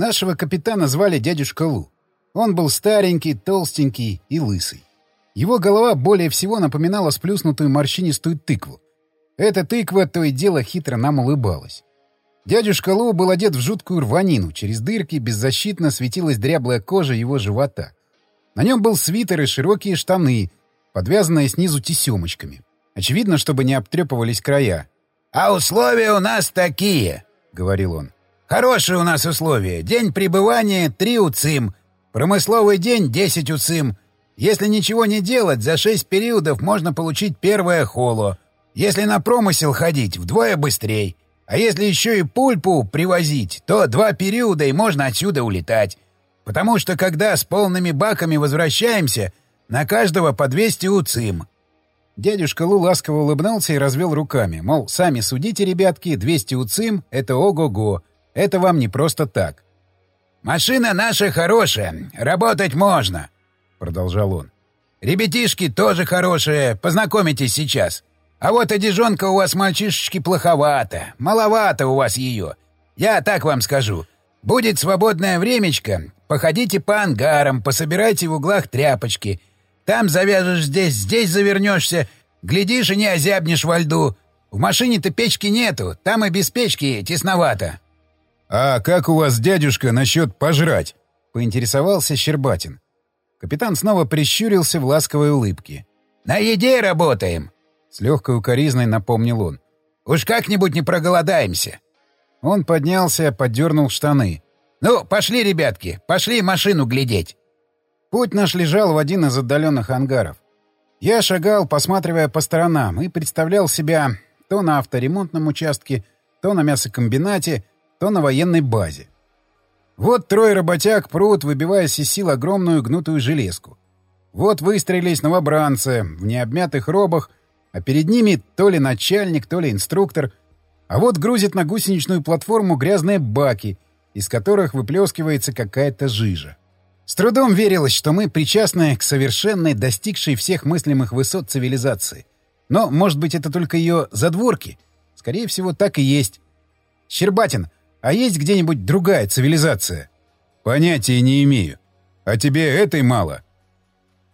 Нашего капитана звали дядюшка Лу. Он был старенький, толстенький и лысый. Его голова более всего напоминала сплюснутую морщинистую тыкву. Эта тыква то и дело хитро нам улыбалась. Дядюшка Лу был одет в жуткую рванину, через дырки беззащитно светилась дряблая кожа его живота. На нем был свитер и широкие штаны, подвязанные снизу тесемочками. Очевидно, чтобы не обтрепывались края. «А условия у нас такие», — говорил он. «Хорошие у нас условия. День пребывания — три уцим. Промысловый день — десять уцим. Если ничего не делать, за шесть периодов можно получить первое холо. Если на промысел ходить, вдвое быстрей. А если еще и пульпу привозить, то два периода и можно отсюда улетать. Потому что когда с полными баками возвращаемся, на каждого по 200 уцим. Дядюшка Лу ласково улыбнулся и развел руками, мол, сами судите, ребятки, 200 уцим — это ого-го, это вам не просто так. «Машина наша хорошая, работать можно», — продолжал он. «Ребятишки тоже хорошие, познакомитесь сейчас. А вот одежонка у вас, мальчишечки, плоховато, маловато у вас ее. Я так вам скажу. Будет свободное времечко, походите по ангарам, пособирайте в углах тряпочки. Там завяжешь здесь, здесь завернешься, глядишь и не озябнешь во льду. В машине-то печки нету, там и без печки тесновато. «А как у вас, дядюшка, насчет пожрать?» — поинтересовался Щербатин. Капитан снова прищурился в ласковой улыбке. «На еде работаем!» — с легкой укоризной напомнил он. «Уж как-нибудь не проголодаемся!» Он поднялся, поддернул штаны. «Ну, пошли, ребятки, пошли машину глядеть!» Путь наш лежал в один из отдаленных ангаров. Я шагал, посматривая по сторонам, и представлял себя то на авторемонтном участке, то на мясокомбинате, то на военной базе. Вот трое работяг прут, выбиваясь из сил огромную гнутую железку. Вот выстрелились новобранцы в необмятых робах, а перед ними то ли начальник, то ли инструктор. А вот грузит на гусеничную платформу грязные баки, из которых выплескивается какая-то жижа. С трудом верилось, что мы причастны к совершенной, достигшей всех мыслимых высот цивилизации. Но, может быть, это только ее задворки? Скорее всего, так и есть. Щербатин — а есть где-нибудь другая цивилизация? Понятия не имею. А тебе этой мало?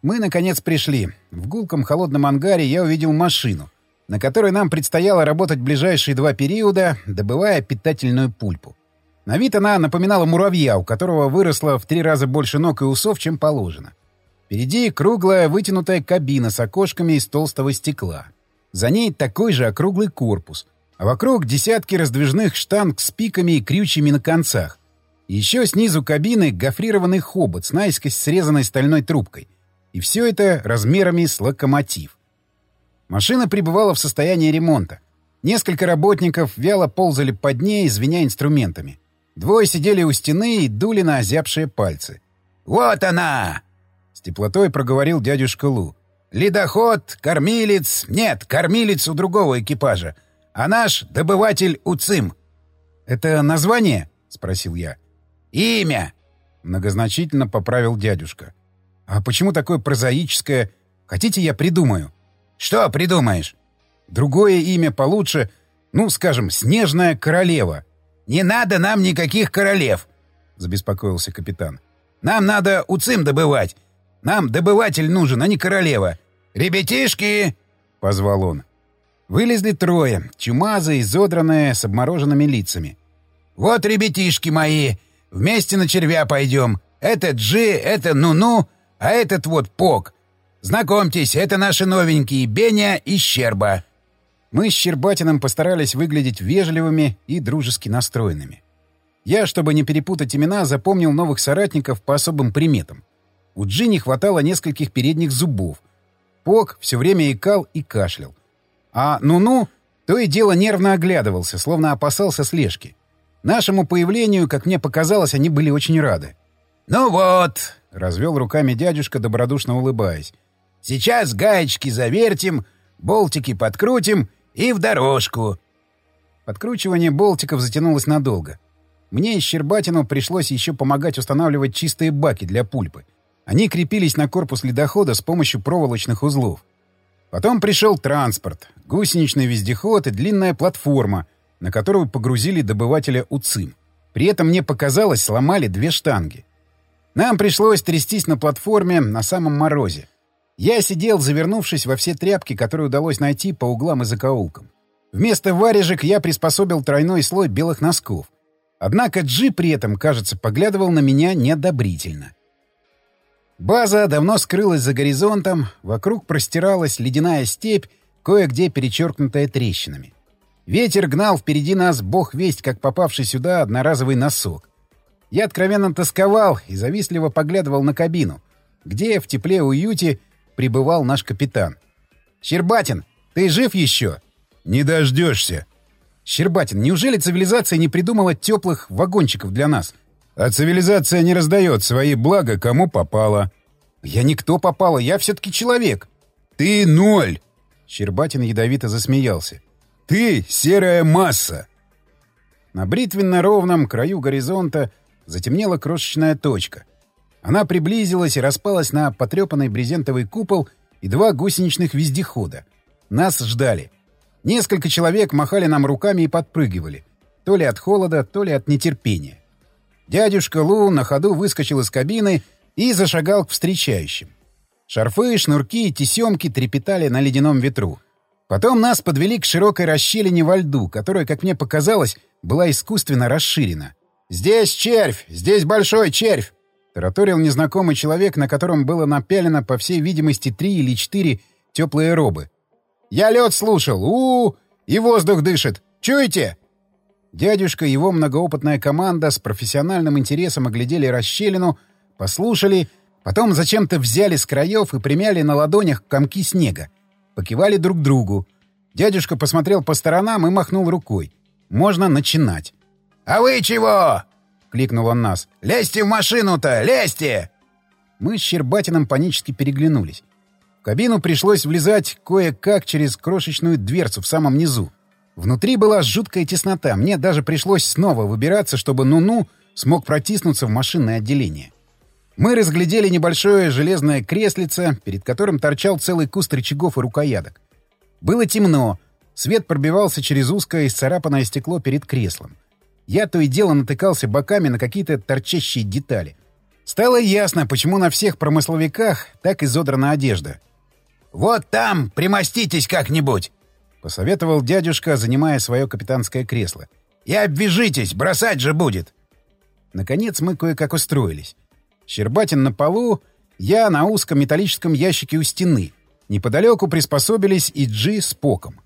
Мы, наконец, пришли. В гулком холодном ангаре я увидел машину, на которой нам предстояло работать ближайшие два периода, добывая питательную пульпу. На вид она напоминала муравья, у которого выросло в три раза больше ног и усов, чем положено. Впереди круглая вытянутая кабина с окошками из толстого стекла. За ней такой же округлый корпус — а вокруг десятки раздвижных штанг с пиками и крючьями на концах. Еще снизу кабины гофрированный хобот с наискось срезанной стальной трубкой. И все это размерами с локомотив. Машина пребывала в состоянии ремонта. Несколько работников вяло ползали под ней, звеня инструментами. Двое сидели у стены и дули на озябшие пальцы. «Вот она!» — с теплотой проговорил дядюшка Лу. «Ледоход, кормилец... Нет, кормилец у другого экипажа а наш — добыватель УЦИМ». «Это название?» — спросил я. «Имя!» — многозначительно поправил дядюшка. «А почему такое прозаическое? Хотите, я придумаю?» «Что придумаешь?» «Другое имя получше. Ну, скажем, Снежная Королева». «Не надо нам никаких королев!» — забеспокоился капитан. «Нам надо УЦИМ добывать. Нам добыватель нужен, а не королева. Ребятишки!» — позвал он. Вылезли трое, чумазые, изодранные, с обмороженными лицами. «Вот, ребятишки мои, вместе на червя пойдем. Это Джи, это Ну-Ну, а этот вот Пок. Знакомьтесь, это наши новенькие Беня и Щерба». Мы с Щербатиным постарались выглядеть вежливыми и дружески настроенными. Я, чтобы не перепутать имена, запомнил новых соратников по особым приметам. У Джи не хватало нескольких передних зубов. Пок все время икал и кашлял. А ну-ну то и дело нервно оглядывался, словно опасался слежки. Нашему появлению, как мне показалось, они были очень рады. «Ну вот», — развел руками дядюшка, добродушно улыбаясь, — «сейчас гаечки завертим, болтики подкрутим и в дорожку». Подкручивание болтиков затянулось надолго. Мне и Щербатину пришлось еще помогать устанавливать чистые баки для пульпы. Они крепились на корпус ледохода с помощью проволочных узлов. Потом пришел транспорт, гусеничный вездеход и длинная платформа, на которую погрузили добывателя УЦИМ. При этом мне показалось, сломали две штанги. Нам пришлось трястись на платформе на самом морозе. Я сидел, завернувшись во все тряпки, которые удалось найти по углам и закоулкам. Вместо варежек я приспособил тройной слой белых носков. Однако Джи при этом, кажется, поглядывал на меня неодобрительно. База давно скрылась за горизонтом, вокруг простиралась ледяная степь, кое-где перечеркнутая трещинами. Ветер гнал впереди нас, бог весть, как попавший сюда одноразовый носок. Я откровенно тосковал и завистливо поглядывал на кабину, где в тепле и уюте пребывал наш капитан. «Щербатин, ты жив еще?» «Не дождешься». «Щербатин, неужели цивилизация не придумала теплых вагончиков для нас?» «А цивилизация не раздает свои блага, кому попало». «Я никто попало, я все-таки человек». «Ты ноль!» Щербатин ядовито засмеялся. «Ты — серая масса!» На бритвенно-ровном краю горизонта затемнела крошечная точка. Она приблизилась и распалась на потрепанный брезентовый купол и два гусеничных вездехода. Нас ждали. Несколько человек махали нам руками и подпрыгивали. То ли от холода, то ли от нетерпения. Дядюшка Лу на ходу выскочил из кабины и зашагал к встречающим. Шарфы, шнурки и тесемки трепетали на ледяном ветру. Потом нас подвели к широкой расщелине во льду, которая, как мне показалось, была искусственно расширена. «Здесь червь! Здесь большой червь!» — тараторил незнакомый человек, на котором было напялено, по всей видимости, три или четыре теплые робы. «Я лед слушал! у, -у, -у И воздух дышит! Чуете?» Дядюшка и его многоопытная команда с профессиональным интересом оглядели расщелину, послушали, потом зачем-то взяли с краев и примяли на ладонях комки снега. Покивали друг другу. Дядюшка посмотрел по сторонам и махнул рукой. «Можно начинать». «А вы чего?» — кликнул он нас. «Лезьте в машину-то! Лезьте!» Мы с Щербатиным панически переглянулись. В кабину пришлось влезать кое-как через крошечную дверцу в самом низу. Внутри была жуткая теснота. Мне даже пришлось снова выбираться, чтобы Ну-Ну смог протиснуться в машинное отделение. Мы разглядели небольшое железное креслице, перед которым торчал целый куст рычагов и рукояток. Было темно. Свет пробивался через узкое исцарапанное стекло перед креслом. Я то и дело натыкался боками на какие-то торчащие детали. Стало ясно, почему на всех промысловиках так изодрана одежда. «Вот там примоститесь как-нибудь!» — посоветовал дядюшка, занимая свое капитанское кресло. «И обвяжитесь, бросать же будет!» Наконец мы кое-как устроились. Щербатин на полу, я на узком металлическом ящике у стены. Неподалеку приспособились и Джи с Поком.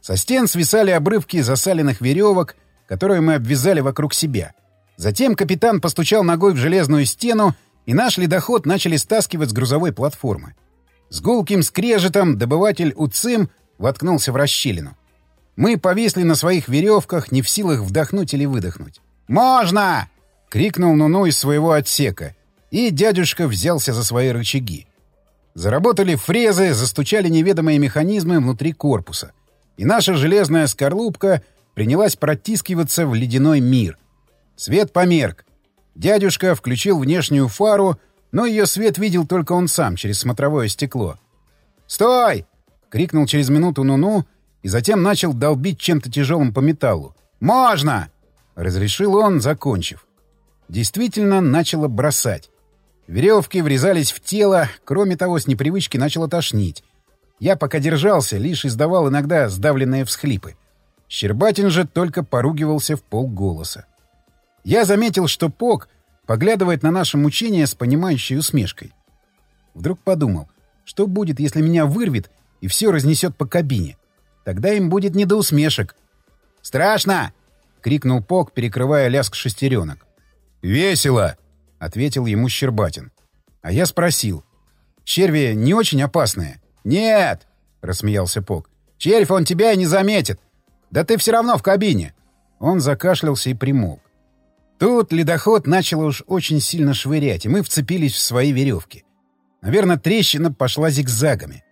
Со стен свисали обрывки засаленных веревок, которую мы обвязали вокруг себя. Затем капитан постучал ногой в железную стену, и наш ледоход начали стаскивать с грузовой платформы. С гулким скрежетом добыватель УЦИМ воткнулся в расщелину. Мы повисли на своих веревках, не в силах вдохнуть или выдохнуть. «Можно!» — крикнул Нуну из своего отсека. И дядюшка взялся за свои рычаги. Заработали фрезы, застучали неведомые механизмы внутри корпуса. И наша железная скорлупка принялась протискиваться в ледяной мир. Свет померк. Дядюшка включил внешнюю фару, но ее свет видел только он сам через смотровое стекло. «Стой!» — крикнул через минуту Нуну и затем начал долбить чем-то тяжелым по металлу. «Можно!» — разрешил он, закончив. Действительно начало бросать. Веревки врезались в тело, кроме того, с непривычки начало тошнить. Я пока держался, лишь издавал иногда сдавленные всхлипы. Щербатин же только поругивался в полголоса. Я заметил, что Пок поглядывает на наше мучение с понимающей усмешкой. Вдруг подумал, что будет, если меня вырвет и все разнесет по кабине. Тогда им будет не до усмешек. «Страшно!» — крикнул Пок, перекрывая лязг шестеренок. «Весело!» — ответил ему Щербатин. А я спросил. «Черви не очень опасные?» «Нет!» — рассмеялся Пок. «Червь он тебя и не заметит. «Да ты все равно в кабине!» Он закашлялся и примолк. Тут ледоход начал уж очень сильно швырять, и мы вцепились в свои веревки. Наверное, трещина пошла зигзагами.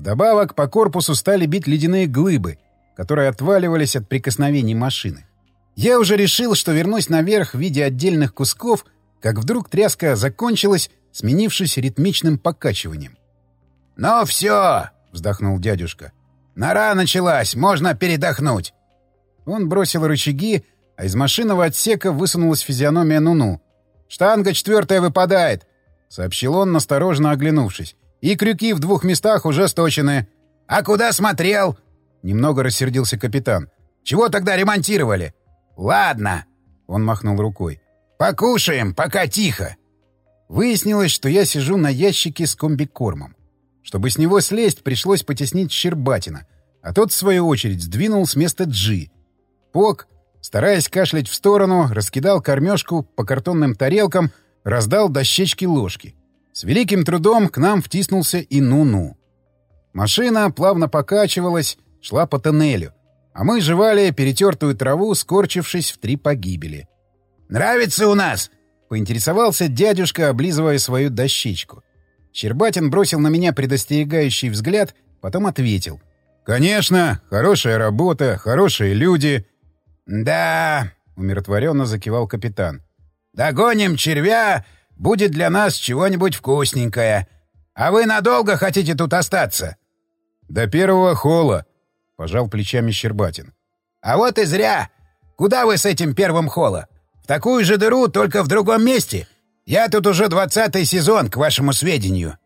Вдобавок по корпусу стали бить ледяные глыбы, которые отваливались от прикосновений машины. Я уже решил, что вернусь наверх в виде отдельных кусков, как вдруг тряска закончилась, сменившись ритмичным покачиванием. «Ну все!» — вздохнул дядюшка. Нора началась, можно передохнуть. Он бросил рычаги, а из машинного отсека высунулась физиономия Нуну. «Штанга четвертая выпадает!» — сообщил он, насторожно оглянувшись. «И крюки в двух местах уже сточены». «А куда смотрел?» — немного рассердился капитан. «Чего тогда ремонтировали?» «Ладно!» — он махнул рукой. «Покушаем, пока тихо!» Выяснилось, что я сижу на ящике с комбикормом. Чтобы с него слезть, пришлось потеснить Щербатина, а тот, в свою очередь, сдвинул с места Джи. Пок, стараясь кашлять в сторону, раскидал кормежку по картонным тарелкам, раздал дощечки ложки. С великим трудом к нам втиснулся и Ну-Ну. Машина плавно покачивалась, шла по тоннелю, а мы жевали перетертую траву, скорчившись в три погибели. «Нравится у нас?» — поинтересовался дядюшка, облизывая свою дощечку. Щербатин бросил на меня предостерегающий взгляд, потом ответил. «Конечно, хорошая работа, хорошие люди». «Да», — умиротворенно закивал капитан. «Догоним червя, будет для нас чего-нибудь вкусненькое. А вы надолго хотите тут остаться?» «До первого хола», — пожал плечами Щербатин. «А вот и зря. Куда вы с этим первым хола? В такую же дыру, только в другом месте. Я тут уже двадцатый сезон, к вашему сведению».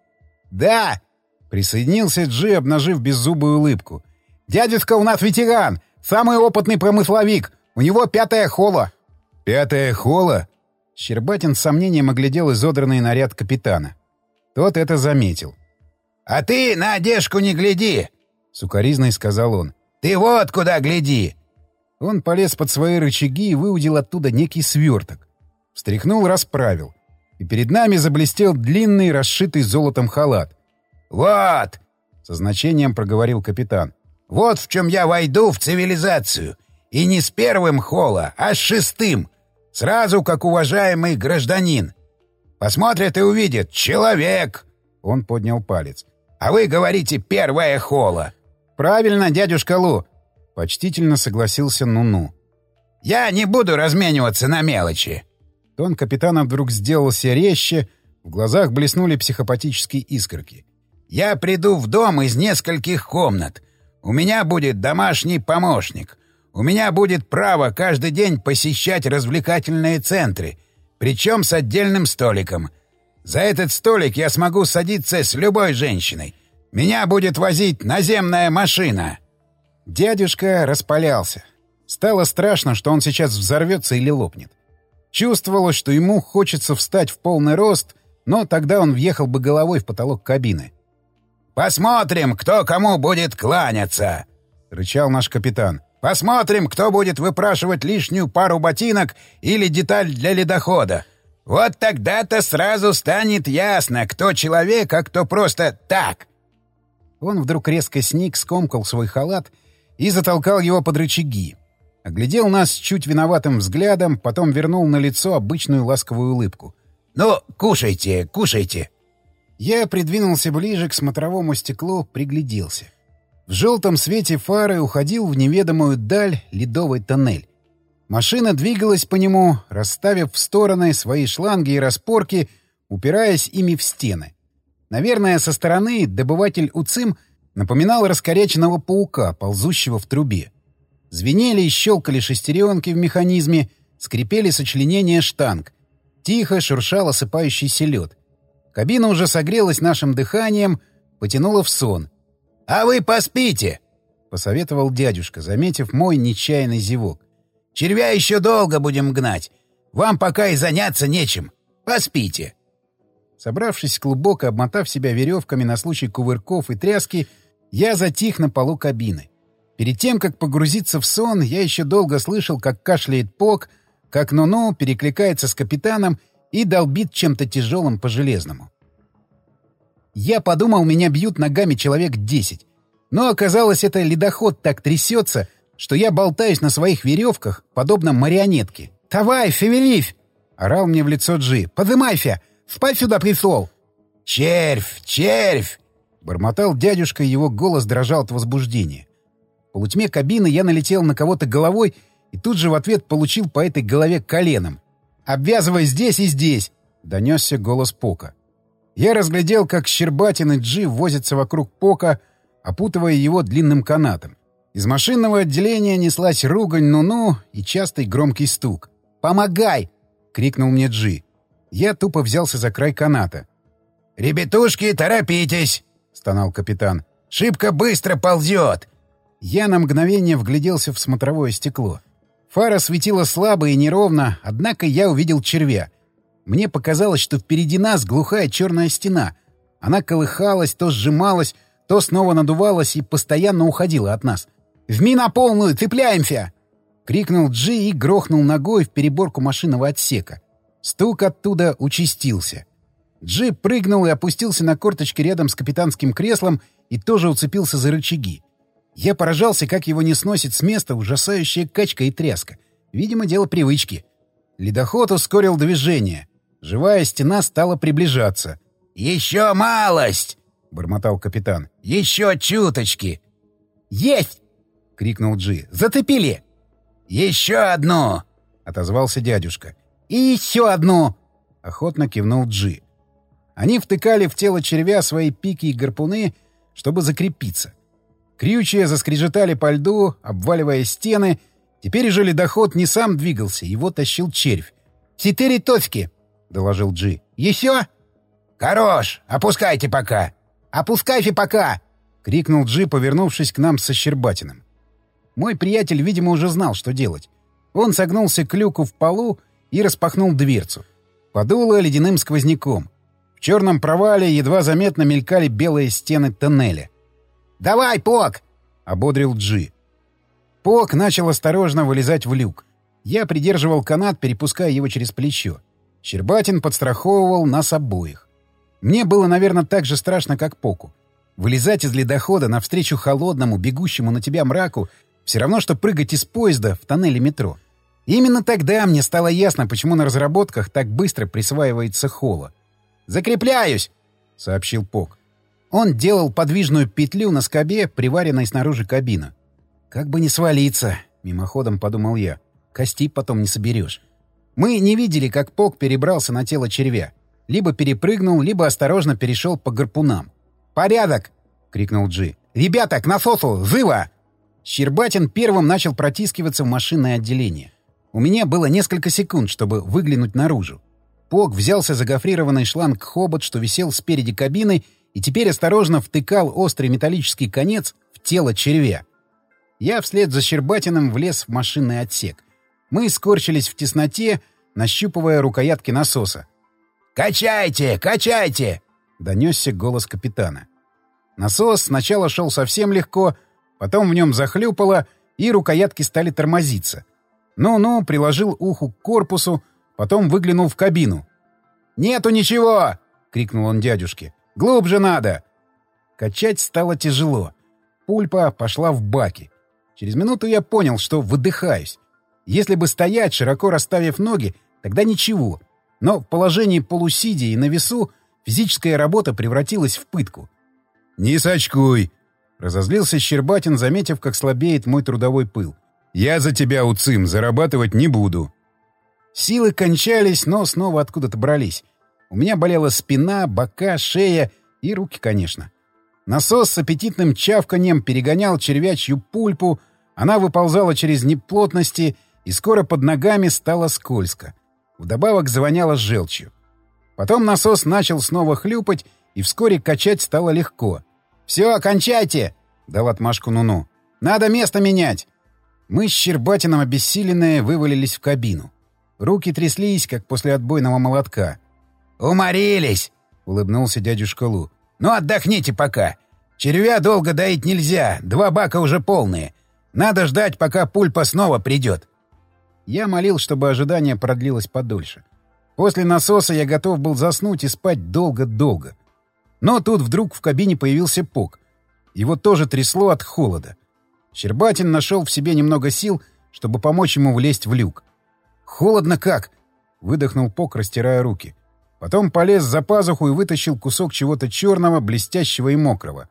«Да!» — присоединился Джи, обнажив беззубую улыбку. «Дядюшка у нас ветеран, самый опытный промысловик. У него пятая хола». «Пятая хола?» Щербатин с сомнением оглядел изодранный наряд капитана. Тот это заметил. «А ты на одежку не гляди!» — сукоризной сказал он. «Ты вот куда гляди!» Он полез под свои рычаги и выудил оттуда некий сверток. Встряхнул, расправил и перед нами заблестел длинный, расшитый золотом халат. «Вот!» — со значением проговорил капитан. «Вот в чем я войду в цивилизацию. И не с первым холла, а с шестым. Сразу как уважаемый гражданин. Посмотрят и увидят. Человек!» Он поднял палец. «А вы говорите первое холла». «Правильно, дядюшка Лу!» — почтительно согласился Ну-Ну. «Я не буду размениваться на мелочи!» Тон капитана вдруг сделался резче, в глазах блеснули психопатические искорки. «Я приду в дом из нескольких комнат. У меня будет домашний помощник. У меня будет право каждый день посещать развлекательные центры, причем с отдельным столиком. За этот столик я смогу садиться с любой женщиной. Меня будет возить наземная машина». Дядюшка распалялся. Стало страшно, что он сейчас взорвется или лопнет. Чувствовалось, что ему хочется встать в полный рост, но тогда он въехал бы головой в потолок кабины. «Посмотрим, кто кому будет кланяться!» — рычал наш капитан. «Посмотрим, кто будет выпрашивать лишнюю пару ботинок или деталь для ледохода. Вот тогда-то сразу станет ясно, кто человек, а кто просто так!» Он вдруг резко сник, скомкал свой халат и затолкал его под рычаги. Оглядел нас чуть виноватым взглядом, потом вернул на лицо обычную ласковую улыбку. «Ну, кушайте, кушайте!» Я придвинулся ближе к смотровому стеклу, пригляделся. В желтом свете фары уходил в неведомую даль ледовый тоннель. Машина двигалась по нему, расставив в стороны свои шланги и распорки, упираясь ими в стены. Наверное, со стороны добыватель УЦИМ напоминал раскоряченного паука, ползущего в трубе. Звенели и щелкали шестеренки в механизме, скрипели сочленения штанг. Тихо шуршал осыпающийся лед. Кабина уже согрелась нашим дыханием, потянула в сон. «А вы поспите!» — посоветовал дядюшка, заметив мой нечаянный зевок. «Червя еще долго будем гнать. Вам пока и заняться нечем. Поспите!» Собравшись клубок и обмотав себя веревками на случай кувырков и тряски, я затих на полу кабины. Перед тем, как погрузиться в сон, я еще долго слышал, как кашляет Пок, как Нуну перекликается с капитаном и долбит чем-то тяжелым по железному. Я подумал, меня бьют ногами человек десять. Но оказалось, это ледоход так трясется, что я болтаюсь на своих веревках, подобно марионетке. «Давай, февелив!» — орал мне в лицо Джи. «Подымайся! Спать сюда пришел!» «Червь! Червь!» — бормотал дядюшка, и его голос дрожал от возбуждения полутьме кабины я налетел на кого-то головой и тут же в ответ получил по этой голове коленом. «Обвязывай здесь и здесь!» — донесся голос Пока. Я разглядел, как Щербатин и Джи возятся вокруг Пока, опутывая его длинным канатом. Из машинного отделения неслась ругань «ну-ну» и частый громкий стук. «Помогай!» — крикнул мне Джи. Я тупо взялся за край каната. «Ребятушки, торопитесь!» — стонал капитан. «Шибко быстро ползет!» Я на мгновение вгляделся в смотровое стекло. Фара светила слабо и неровно, однако я увидел червя. Мне показалось, что впереди нас глухая черная стена. Она колыхалась, то сжималась, то снова надувалась и постоянно уходила от нас. «Вми на полную! Цепляемся!» — крикнул Джи и грохнул ногой в переборку машинного отсека. Стук оттуда участился. Джи прыгнул и опустился на корточки рядом с капитанским креслом и тоже уцепился за рычаги. Я поражался, как его не сносит с места ужасающая качка и тряска. Видимо, дело привычки. Ледоход ускорил движение. Живая стена стала приближаться. «Еще малость!» — бормотал капитан. «Еще чуточки!» «Есть!» — крикнул Джи. «Затопили!» «Еще одну!» — отозвался дядюшка. «И еще одну!» — охотно кивнул Джи. Они втыкали в тело червя свои пики и гарпуны, чтобы закрепиться. Крючья заскрежетали по льду, обваливая стены. Теперь же ледоход не сам двигался, его тащил червь. «Четыре точки!» — доложил Джи. «Еще?» «Хорош! Опускайте пока!» «Опускайте пока!» — крикнул Джи, повернувшись к нам со Щербатиным. Мой приятель, видимо, уже знал, что делать. Он согнулся к люку в полу и распахнул дверцу. Подуло ледяным сквозняком. В черном провале едва заметно мелькали белые стены тоннеля. «Давай, Пок!» — ободрил Джи. Пок начал осторожно вылезать в люк. Я придерживал канат, перепуская его через плечо. Щербатин подстраховывал нас обоих. Мне было, наверное, так же страшно, как Поку. Вылезать из ледохода навстречу холодному, бегущему на тебя мраку все равно, что прыгать из поезда в тоннеле метро. И именно тогда мне стало ясно, почему на разработках так быстро присваивается холо. «Закрепляюсь!» — сообщил Пок. Он делал подвижную петлю на скобе, приваренной снаружи кабины. «Как бы не свалиться!» — мимоходом подумал я. «Кости потом не соберешь». Мы не видели, как Пок перебрался на тело червя. Либо перепрыгнул, либо осторожно перешел по гарпунам. «Порядок!» — крикнул Джи. «Ребята, к насосу! Живо!» Щербатин первым начал протискиваться в машинное отделение. У меня было несколько секунд, чтобы выглянуть наружу. Пок взялся за гофрированный шланг хобот, что висел спереди кабины, и теперь осторожно втыкал острый металлический конец в тело червя. Я вслед за Щербатиным влез в машинный отсек. Мы скорчились в тесноте, нащупывая рукоятки насоса. «Качайте! Качайте!» — донесся голос капитана. Насос сначала шел совсем легко, Потом в нем захлюпало, и рукоятки стали тормозиться. Ну-ну, приложил уху к корпусу, потом выглянул в кабину. «Нету ничего!» — крикнул он дядюшке. «Глубже надо!» Качать стало тяжело. Пульпа пошла в баки. Через минуту я понял, что выдыхаюсь. Если бы стоять, широко расставив ноги, тогда ничего. Но в положении полусидя и на весу физическая работа превратилась в пытку. «Не сочкуй!» Разозлился Щербатин, заметив, как слабеет мой трудовой пыл. «Я за тебя, Уцим, зарабатывать не буду». Силы кончались, но снова откуда-то брались. У меня болела спина, бока, шея и руки, конечно. Насос с аппетитным чавканием перегонял червячью пульпу, она выползала через неплотности, и скоро под ногами стало скользко. Вдобавок звоняло желчью. Потом насос начал снова хлюпать, и вскоре качать стало легко — «Все, кончайте!» — дал отмашку Нуну. «Надо место менять!» Мы с Щербатином обессиленные вывалились в кабину. Руки тряслись, как после отбойного молотка. «Уморились!» — улыбнулся дядюшка Лу. «Ну, отдохните пока. Червя долго доить нельзя, два бака уже полные. Надо ждать, пока пульпа снова придет». Я молил, чтобы ожидание продлилось подольше. После насоса я готов был заснуть и спать долго-долго. Но тут вдруг в кабине появился Пок. Его тоже трясло от холода. Щербатин нашел в себе немного сил, чтобы помочь ему влезть в люк. «Холодно как!» — выдохнул Пок, растирая руки. Потом полез за пазуху и вытащил кусок чего-то черного, блестящего и мокрого.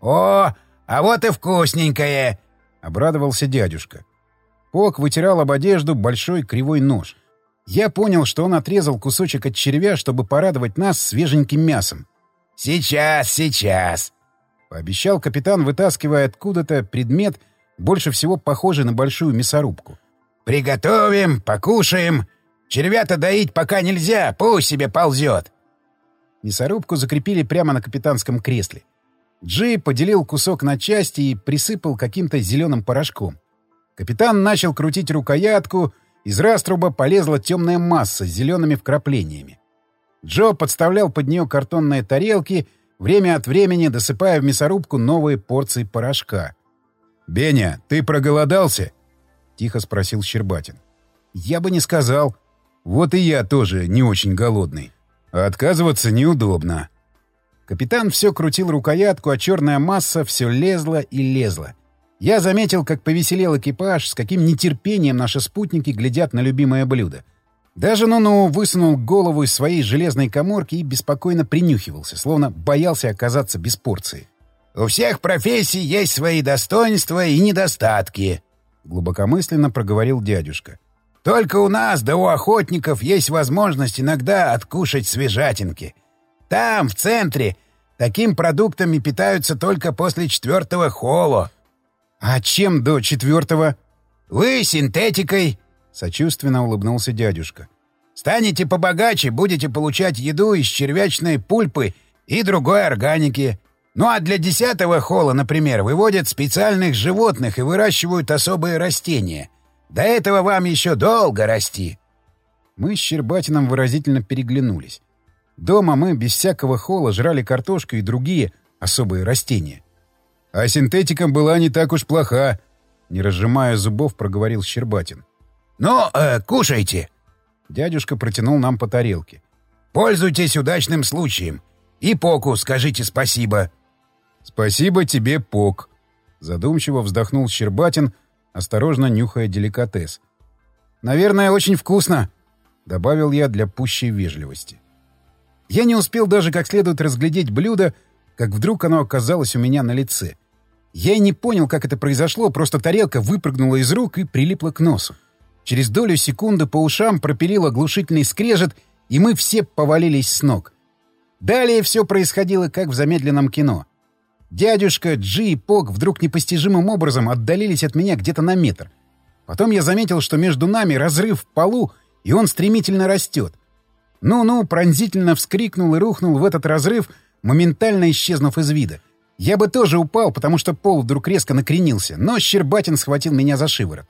«О, а вот и вкусненькое!» — обрадовался дядюшка. Пок вытирал об одежду большой кривой нож. Я понял, что он отрезал кусочек от червя, чтобы порадовать нас свеженьким мясом. «Сейчас, сейчас!» — пообещал капитан, вытаскивая откуда-то предмет, больше всего похожий на большую мясорубку. «Приготовим, покушаем. Червята доить пока нельзя, пусть себе ползет». Мясорубку закрепили прямо на капитанском кресле. Джи поделил кусок на части и присыпал каким-то зеленым порошком. Капитан начал крутить рукоятку, из раструба полезла темная масса с зелеными вкраплениями. Джо подставлял под нее картонные тарелки, время от времени досыпая в мясорубку новые порции порошка. «Беня, ты проголодался?» — тихо спросил Щербатин. «Я бы не сказал». «Вот и я тоже не очень голодный. А отказываться неудобно». Капитан все крутил рукоятку, а черная масса все лезла и лезла. Я заметил, как повеселел экипаж, с каким нетерпением наши спутники глядят на любимое блюдо. Даже Нуну высунул голову из своей железной коморки и беспокойно принюхивался, словно боялся оказаться без порции. «У всех профессий есть свои достоинства и недостатки», — глубокомысленно проговорил дядюшка. «Только у нас, да у охотников, есть возможность иногда откушать свежатинки. Там, в центре, таким продуктами питаются только после четвертого холо». «А чем до четвертого?» «Вы синтетикой», — сочувственно улыбнулся дядюшка. «Станете побогаче, будете получать еду из червячной пульпы и другой органики. Ну а для десятого холла, например, выводят специальных животных и выращивают особые растения. До этого вам еще долго расти». Мы с Щербатином выразительно переглянулись. Дома мы без всякого холла жрали картошку и другие особые растения. «А синтетика была не так уж плоха», — не разжимая зубов, проговорил Щербатин. «Ну, э, кушайте!» Дядюшка протянул нам по тарелке. «Пользуйтесь удачным случаем. И Поку скажите спасибо». «Спасибо тебе, Пок», — задумчиво вздохнул Щербатин, осторожно нюхая деликатес. «Наверное, очень вкусно», — добавил я для пущей вежливости. Я не успел даже как следует разглядеть блюдо, как вдруг оно оказалось у меня на лице. Я и не понял, как это произошло, просто тарелка выпрыгнула из рук и прилипла к носу. Через долю секунды по ушам пропилил оглушительный скрежет, и мы все повалились с ног. Далее все происходило, как в замедленном кино. Дядюшка, Джи и Пок вдруг непостижимым образом отдалились от меня где-то на метр. Потом я заметил, что между нами разрыв в полу, и он стремительно растет. Ну-ну, пронзительно вскрикнул и рухнул в этот разрыв, моментально исчезнув из вида. Я бы тоже упал, потому что пол вдруг резко накренился, но Щербатин схватил меня за шиворот.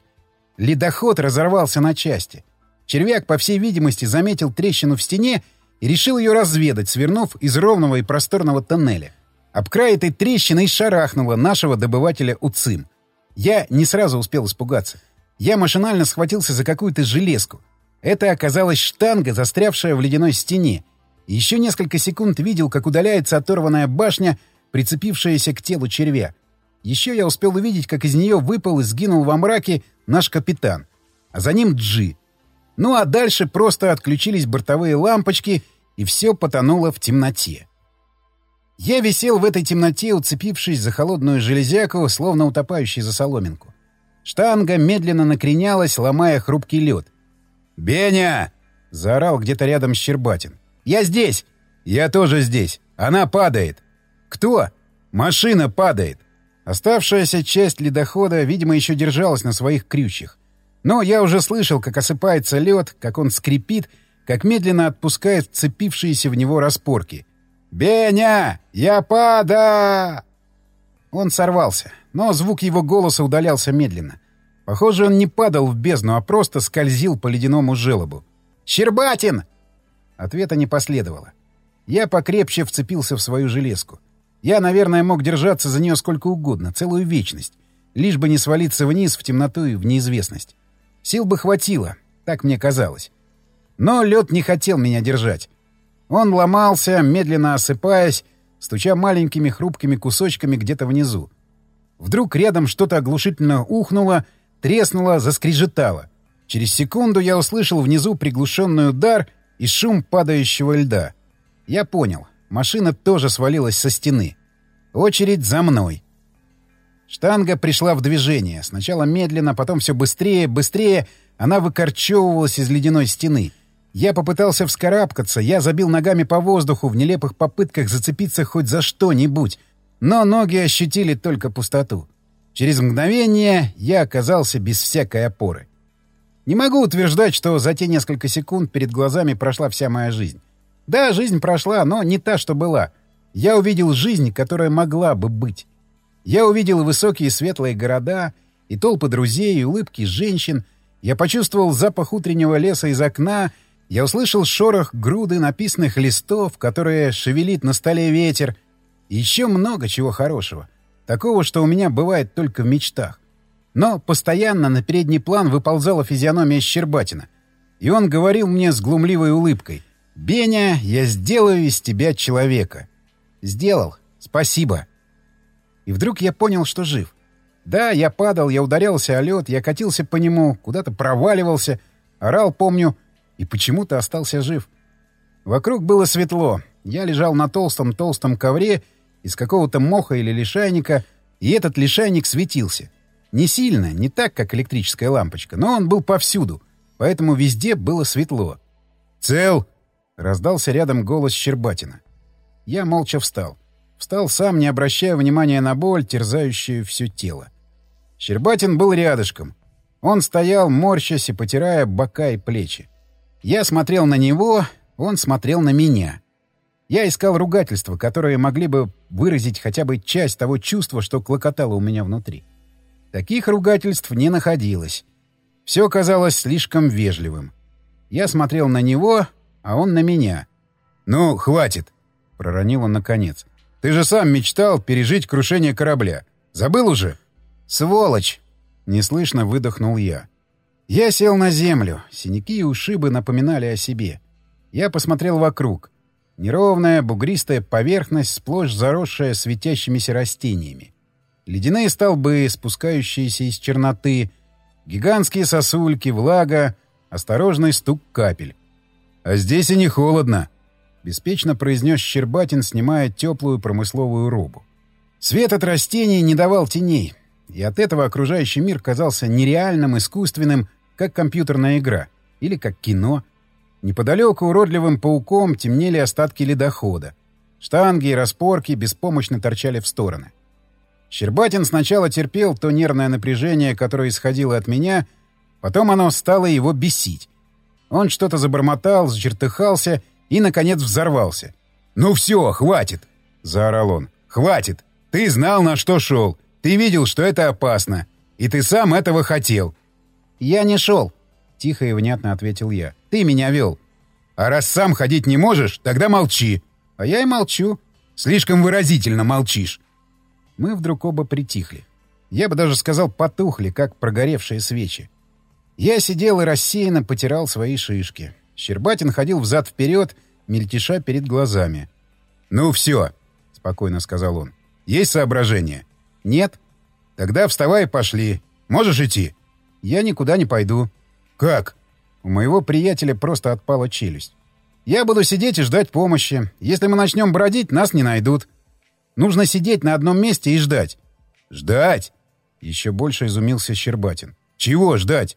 Ледоход разорвался на части. Червяк, по всей видимости, заметил трещину в стене и решил ее разведать, свернув из ровного и просторного тоннеля. Об край этой трещины и шарахнуло нашего добывателя УЦИМ. Я не сразу успел испугаться. Я машинально схватился за какую-то железку. Это оказалась штанга, застрявшая в ледяной стене. Еще несколько секунд видел, как удаляется оторванная башня, прицепившаяся к телу червя. Еще я успел увидеть, как из нее выпал и сгинул во мраке наш капитан, а за ним Джи. Ну а дальше просто отключились бортовые лампочки, и все потонуло в темноте. Я висел в этой темноте, уцепившись за холодную железяку, словно утопающий за соломинку. Штанга медленно накренялась, ломая хрупкий лед. «Беня!» — заорал где-то рядом Щербатин. «Я здесь!» «Я тоже здесь. Она падает». «Кто?» «Машина падает». Оставшаяся часть ледохода, видимо, еще держалась на своих крючьях. Но я уже слышал, как осыпается лед, как он скрипит, как медленно отпускает вцепившиеся в него распорки. «Беня! Я пада!» Он сорвался, но звук его голоса удалялся медленно. Похоже, он не падал в бездну, а просто скользил по ледяному желобу. «Щербатин!» Ответа не последовало. Я покрепче вцепился в свою железку. Я, наверное, мог держаться за нее сколько угодно, целую вечность, лишь бы не свалиться вниз в темноту и в неизвестность. Сил бы хватило, так мне казалось. Но лед не хотел меня держать. Он ломался, медленно осыпаясь, стуча маленькими хрупкими кусочками где-то внизу. Вдруг рядом что-то оглушительно ухнуло, треснуло, заскрежетало. Через секунду я услышал внизу приглушенный удар и шум падающего льда. Я понял. Машина тоже свалилась со стены. Очередь за мной. Штанга пришла в движение. Сначала медленно, потом все быстрее, быстрее. Она выкорчевывалась из ледяной стены. Я попытался вскарабкаться, я забил ногами по воздуху в нелепых попытках зацепиться хоть за что-нибудь. Но ноги ощутили только пустоту. Через мгновение я оказался без всякой опоры. Не могу утверждать, что за те несколько секунд перед глазами прошла вся моя жизнь. Да, жизнь прошла, но не та, что была. Я увидел жизнь, которая могла бы быть. Я увидел высокие светлые города, и толпы друзей, и улыбки женщин. Я почувствовал запах утреннего леса из окна. Я услышал шорох груды написанных листов, которые шевелит на столе ветер. И еще много чего хорошего. Такого, что у меня бывает только в мечтах. Но постоянно на передний план выползала физиономия Щербатина. И он говорил мне с глумливой улыбкой. «Беня, я сделаю из тебя человека». «Сделал. Спасибо». И вдруг я понял, что жив. Да, я падал, я ударялся о лед, я катился по нему, куда-то проваливался, орал, помню, и почему-то остался жив. Вокруг было светло. Я лежал на толстом-толстом ковре из какого-то моха или лишайника, и этот лишайник светился. Не сильно, не так, как электрическая лампочка, но он был повсюду, поэтому везде было светло. «Цел!» — раздался рядом голос Щербатина. Я молча встал. Встал сам, не обращая внимания на боль, терзающую все тело. Щербатин был рядышком. Он стоял, морщась и потирая бока и плечи. Я смотрел на него, он смотрел на меня. Я искал ругательства, которые могли бы выразить хотя бы часть того чувства, что клокотало у меня внутри. Таких ругательств не находилось. Все казалось слишком вежливым. Я смотрел на него, а он на меня. «Ну, хватит!» — проронил он наконец. «Ты же сам мечтал пережить крушение корабля. Забыл уже?» «Сволочь!» — неслышно выдохнул я. Я сел на землю. Синяки и ушибы напоминали о себе. Я посмотрел вокруг. Неровная, бугристая поверхность, сплошь заросшая светящимися растениями ледяные столбы, спускающиеся из черноты, гигантские сосульки, влага, осторожный стук капель. «А здесь и не холодно», — беспечно произнес Щербатин, снимая теплую промысловую робу. Свет от растений не давал теней, и от этого окружающий мир казался нереальным, искусственным, как компьютерная игра или как кино. Неподалеку уродливым пауком темнели остатки ледохода. Штанги и распорки беспомощно торчали в стороны. Щербатин сначала терпел то нервное напряжение, которое исходило от меня, потом оно стало его бесить. Он что-то забормотал, зачертыхался и, наконец, взорвался. «Ну все, хватит!» — заорал он. «Хватит! Ты знал, на что шел. Ты видел, что это опасно. И ты сам этого хотел». «Я не шел», — тихо и внятно ответил я. «Ты меня вел». «А раз сам ходить не можешь, тогда молчи». «А я и молчу». «Слишком выразительно молчишь. Мы вдруг оба притихли. Я бы даже сказал, потухли, как прогоревшие свечи. Я сидел и рассеянно потирал свои шишки. Щербатин ходил взад-вперед, мельтеша перед глазами. «Ну все», — спокойно сказал он. «Есть соображение?» «Нет». «Тогда вставай и пошли. Можешь идти?» «Я никуда не пойду». «Как?» У моего приятеля просто отпала челюсть. «Я буду сидеть и ждать помощи. Если мы начнем бродить, нас не найдут. Нужно сидеть на одном месте и ждать. Ждать? Еще больше изумился Щербатин. Чего ждать?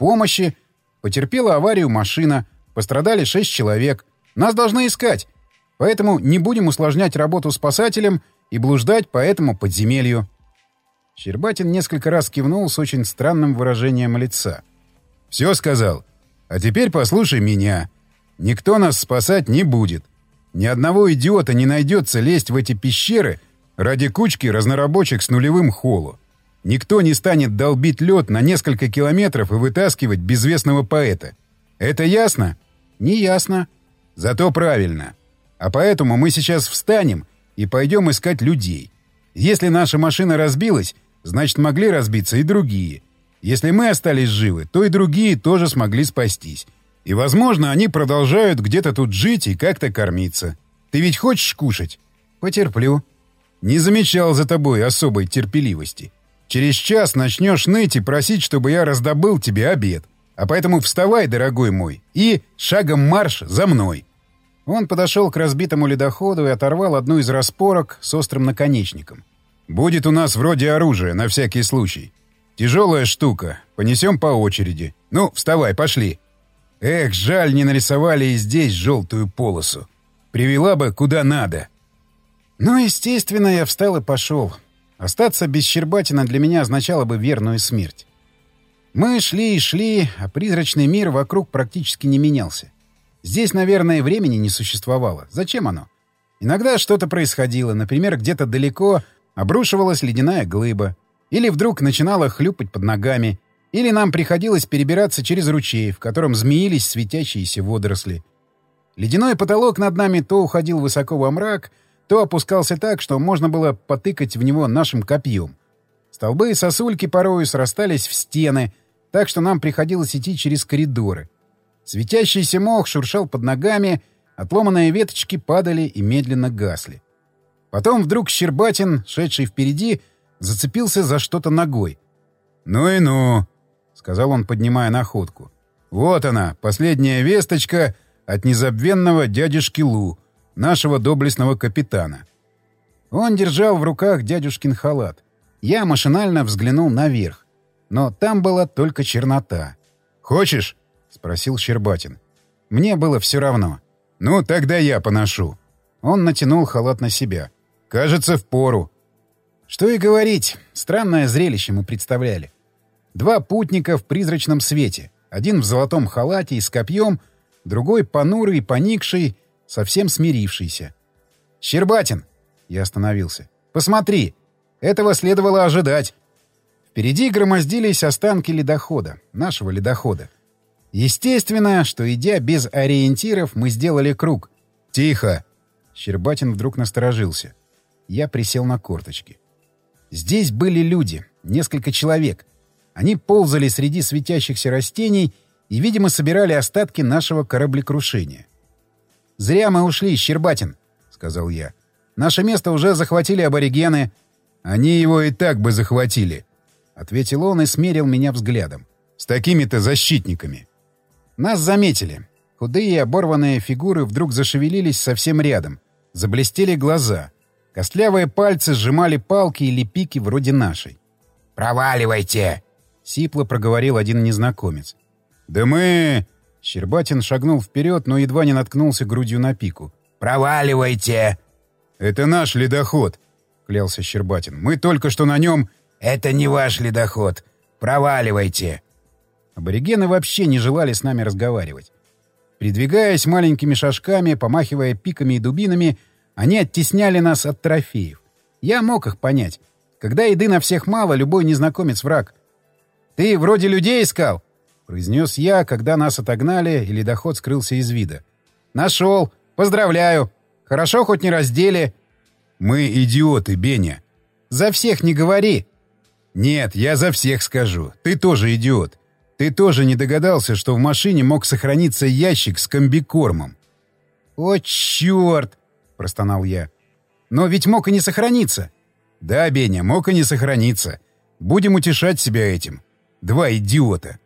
Помощи. Потерпела аварию машина. Пострадали шесть человек. Нас должны искать. Поэтому не будем усложнять работу спасателям и блуждать по этому подземелью. Щербатин несколько раз кивнул с очень странным выражением лица. «Все сказал. А теперь послушай меня. Никто нас спасать не будет. Ни одного идиота не найдется лезть в эти пещеры ради кучки разнорабочих с нулевым холу. Никто не станет долбить лед на несколько километров и вытаскивать безвестного поэта. Это ясно? Не ясно. Зато правильно. А поэтому мы сейчас встанем и пойдем искать людей. Если наша машина разбилась, значит могли разбиться и другие. Если мы остались живы, то и другие тоже смогли спастись. И, возможно, они продолжают где-то тут жить и как-то кормиться. Ты ведь хочешь кушать? Потерплю. Не замечал за тобой особой терпеливости. Через час начнешь ныть и просить, чтобы я раздобыл тебе обед. А поэтому вставай, дорогой мой, и шагом марш за мной. Он подошел к разбитому ледоходу и оторвал одну из распорок с острым наконечником. «Будет у нас вроде оружия, на всякий случай. Тяжелая штука. Понесем по очереди. Ну, вставай, пошли». Эх, жаль, не нарисовали и здесь желтую полосу. Привела бы куда надо. Ну, естественно, я встал и пошел. Остаться без Щербатина для меня означало бы верную смерть. Мы шли и шли, а призрачный мир вокруг практически не менялся. Здесь, наверное, времени не существовало. Зачем оно? Иногда что-то происходило, например, где-то далеко обрушивалась ледяная глыба, или вдруг начинала хлюпать под ногами, или нам приходилось перебираться через ручей, в котором змеились светящиеся водоросли. Ледяной потолок над нами то уходил высоко во мрак, то опускался так, что можно было потыкать в него нашим копьем. Столбы и сосульки порою срастались в стены, так что нам приходилось идти через коридоры. Светящийся мох шуршал под ногами, отломанные веточки падали и медленно гасли. Потом вдруг Щербатин, шедший впереди, зацепился за что-то ногой. «Ну и ну!» — сказал он, поднимая находку. «Вот она, последняя весточка от незабвенного дядюшки Лу, нашего доблестного капитана». Он держал в руках дядюшкин халат. Я машинально взглянул наверх. Но там была только чернота. «Хочешь?» — спросил Щербатин. Мне было все равно. «Ну, тогда я поношу». Он натянул халат на себя. «Кажется, в пору. Что и говорить, странное зрелище мы представляли. Два путника в призрачном свете. Один в золотом халате и с копьем, другой понурый, поникший, совсем смирившийся. «Щербатин!» — я остановился. «Посмотри! Этого следовало ожидать!» Впереди громоздились останки ледохода, нашего ледохода. Естественно, что, идя без ориентиров, мы сделали круг. «Тихо!» Щербатин вдруг насторожился. Я присел на корточки. Здесь были люди, несколько человек. Они ползали среди светящихся растений и, видимо, собирали остатки нашего кораблекрушения. «Зря мы ушли, Щербатин», — сказал я. «Наше место уже захватили аборигены». «Они его и так бы захватили», — ответил он и смерил меня взглядом. «С такими-то защитниками». Нас заметили. Худые оборванные фигуры вдруг зашевелились совсем рядом. Заблестели глаза. Костлявые пальцы сжимали палки или пики вроде нашей. «Проваливайте!» — сипло проговорил один незнакомец. «Да мы...» Щербатин шагнул вперед, но едва не наткнулся грудью на пику. «Проваливайте!» «Это наш ледоход», — клялся Щербатин. «Мы только что на нем...» «Это не ваш ледоход. Проваливайте!» Аборигены вообще не желали с нами разговаривать. Придвигаясь маленькими шажками, помахивая пиками и дубинами, они оттесняли нас от трофеев. Я мог их понять. Когда еды на всех мало, любой незнакомец — враг. «Ты вроде людей искал?» — произнес я, когда нас отогнали, и ледоход скрылся из вида. «Нашел! Поздравляю! Хорошо, хоть не раздели!» «Мы идиоты, Беня!» «За всех не говори!» «Нет, я за всех скажу. Ты тоже идиот. Ты тоже не догадался, что в машине мог сохраниться ящик с комбикормом?» «О, черт!» — простонал я. «Но ведь мог и не сохраниться». «Да, Беня, мог и не сохраниться. Будем утешать себя этим. Два идиота».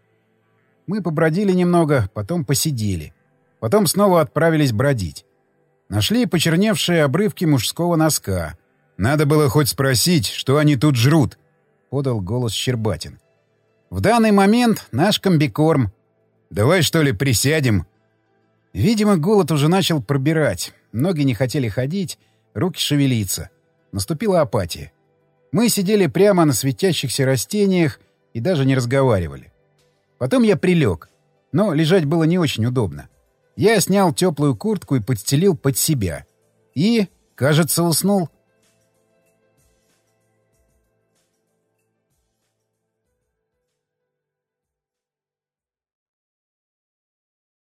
Мы побродили немного, потом посидели. Потом снова отправились бродить. Нашли почерневшие обрывки мужского носка. «Надо было хоть спросить, что они тут жрут», — подал голос Щербатин. В данный момент наш комбикорм. Давай, что ли, присядем? Видимо, голод уже начал пробирать. Ноги не хотели ходить, руки шевелиться. Наступила апатия. Мы сидели прямо на светящихся растениях и даже не разговаривали. Потом я прилег. Но лежать было не очень удобно. Я снял теплую куртку и подстелил под себя. И, кажется, уснул.